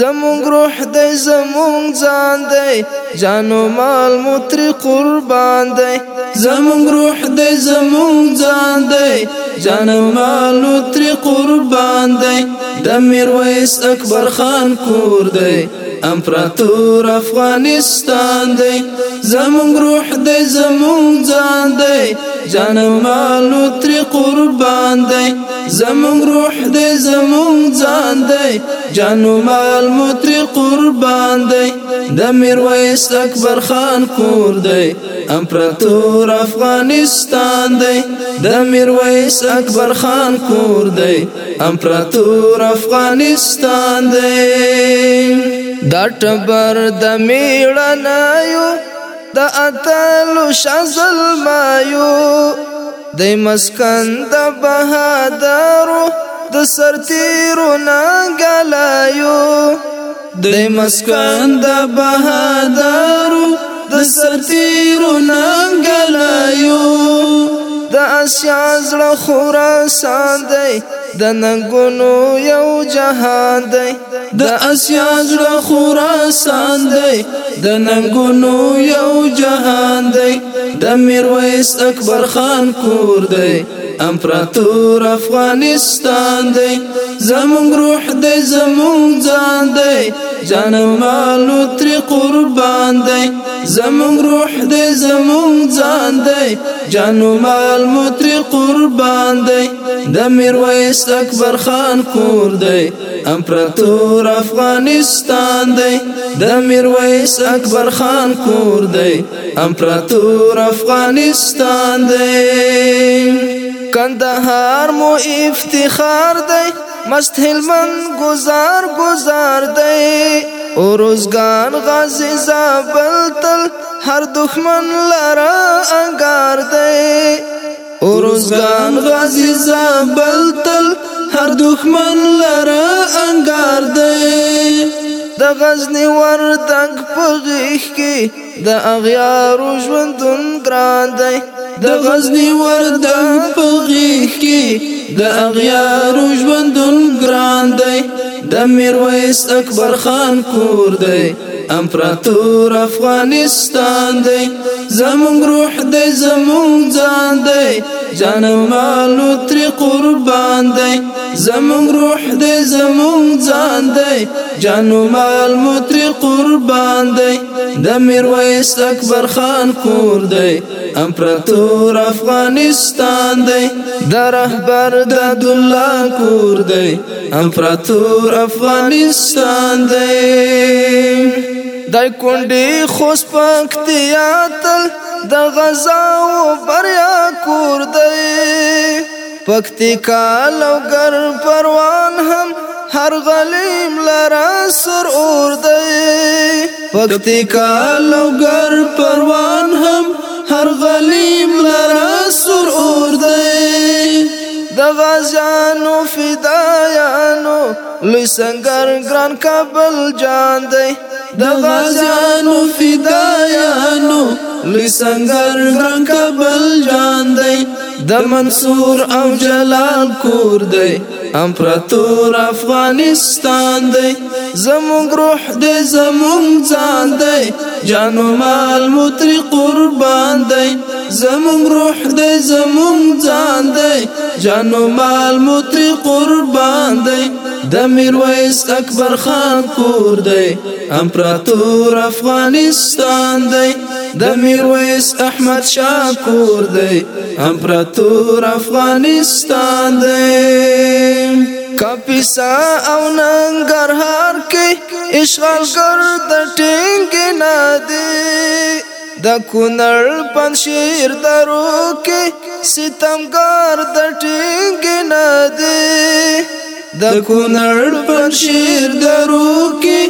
زمونږ روح دی زمونږ ځان دی جانو مال مو ترې قربان دی زمونږ روح دی زمونږ ځان دی جانو مال مو ترې قربان دی د میرویس اکبر خان کور دی امپراتور افغانستان دی زمونږ روح دی زمونږ ځان دی جانمانو تری قربان دی زمون روح دی زمون ځان دی جانو مال مو تری قربان دی د میرویس اکبر خان کور دی امپراتور افغانستان دی د میرویس اکبر خان کور دی امپراتور افغانستان دی دا ټبر د میړنایو د اتلو شزل مایو د مسکن د بهادرو د سرتیرو ناګلایو د مسکن د بهادرو د سرتیرو ناګلایو اسیا زړه خراسان دی د ننګونو یو جهان دی د اسیا زړه خراسان دی د ننګونو یو جهان دی د میرویس اکبر خان کور دی امپراتور افغانستان دی زمونږ روح دی زمونږ ځان دی جان مالو تری قربان دی زمونږ روح دی زمونږ ځان دی جان مال مو تری قربان دی د میرویس اکبر خان کور دی امپراتور افغانستان دی د میرویس اکبر خان کور دی امپراتور افغانستان دی کندہار افتخار دے مست ہلمند گزار گزار دے او روزگار غازی زابل تل ہر دخمن لرا انگار دے او روزگار غازی زابل تل ہر دخمن لرا انگار دے د غزنی وردنګ پغیخ کې د اغیار ژوندون ګران دی د غزنی وردنګ پغیخ کې د اغیار ژوندون ګران دی د میرویس اکبر خان کور دی امپراتور افغانستان دی زمون روح دی زمون ځان دی جان مالو تر قربان دی زمون روح دی زمون ځان دی جانو مال متری قربان دی د میرویس اکبر خان کور دی امپراتور افغانستان دی د رهبر د عبدالله کور دی امپراتور افغانستان دی دای کونډي خوش پکتیا تل د غزا او بریا کور دی پکتیکا لوګر پروان هم هر غلیم لرا سر اور دی پکتیکا لوګر پروان هم هر غلیم لرا سر اور دی د غازانو فدایانو لوی سنگر ګران کابل جان دی د غازانو فدایانو لوی سنگر ګران کابل جان دی د منصور او جلال کور دی امپراتور افغانستان دی زموږ روح دی زموږ ځان دی جانو مال متری قربان دی زموږ روح دی زموږ ځان دی جانو مال متری قربان دی د میرویس اکبر خان کور دی امپراتور افغانستان دی د میرویس احمد شاه کور دی امپراتور افغانستان دی کپیسا او ننګرهار کې اشغالګر د ټینګ نه دی د کونړ پنځیر درو کې ستمګر د ټینګ نه دی د کونړ پنشیر درو کې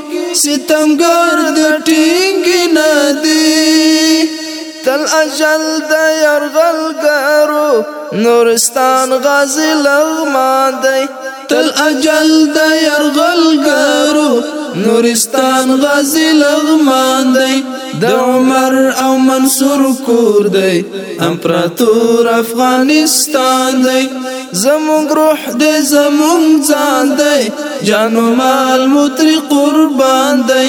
ستمګر د ټینګ ندی تل اجل د يرغل ګرو نورستان غازی لغمان دی تل اجل د يرغل ګرو نورستان غازی لغمان دی د عمر او منصور کور دی امپراتور افغانستان دی زمونږ روح دې زمونږ ځان دی جان او مال متری قربان دی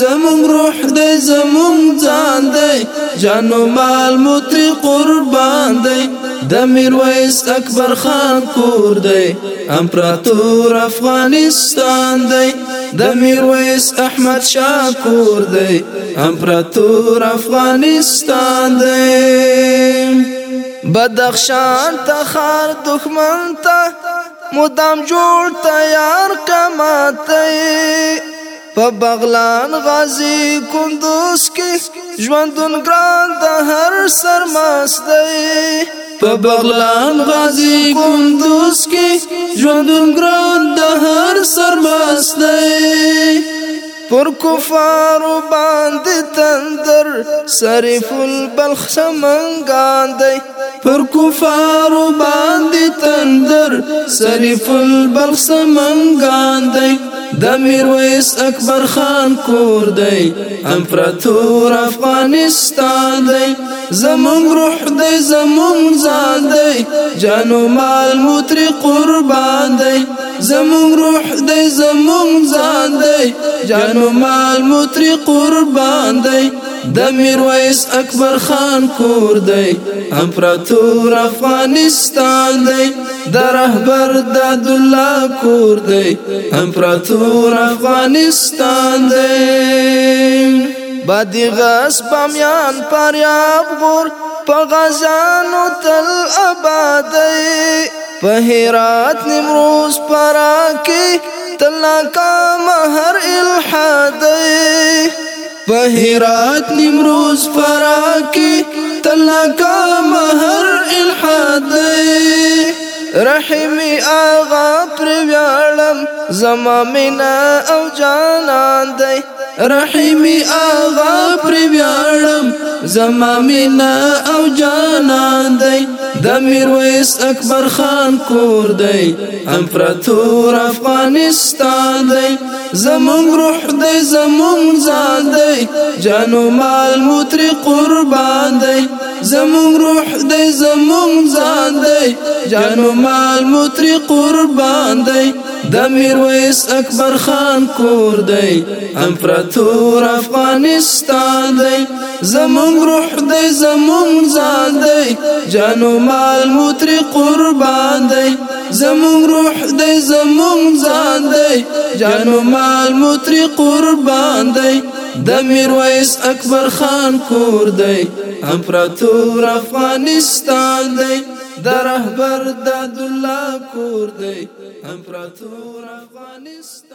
زمونږ روح دې زمونږ ځان دی جان او مال متری قربان دی د میرویس اکبر خان کور دی امپراتور افغانستان دی د میرویس احمد شاه کور دی امپراتور افغانستان دی بدخشان ته خار دښمن ته مدام جوړ تیار کماته په بغلان غازی کندوز کې ژوندون ګران د هر سر مستي په بغلان غازی کندوز کې ژوندون ګران د هر سر مستي پر کفار باندې تندر صرف البلخ سمنګان دی پر کفار باندې تندر صرف البلخ سمنګان دی د میرویس اکبر خان کور دی امپراتور افغانستان دی زمون روح دی زمون ځان دی جانو مال متری قربان دی زمون روح دی زمون ځان دی جانو مال متری قربان دی د میرویس اکبر خان کور دی امپراتور افغانستان دی د رهبر د عبدالله کور دی امپراتور افغانستان دی بادی غس بامیان پاریاب غور په غزانو تل آبادی په هرات نیمروز پرا کې تلا کام هر الحاد په هرات نیمروز پرا کې تلا کام هر الحاد رحم آغا پر ویالم زما مینا او جانان دی رحیمی آغا پر بیارم زما مینا او جانان دی د میرویس اکبر خان کور دی امپراتور افغانستان دی زمون روح دی زمون ځان دی جانو مال متری قربان دی زمون روح دی زمون ځان دی جانو مال متری قربان دی د میرویس اکبر خان کور دی امپراتور افغانستان دی زمون روح دی زمون ځان دی جانو مال متر قربان دی زمون روح دی زمون ځان دی جانو مال متر قربان دی د میرویس اکبر خان کور دی امپراتور افغانستان دی د رهبر د عبد الله کور دی امپراتور افغانستان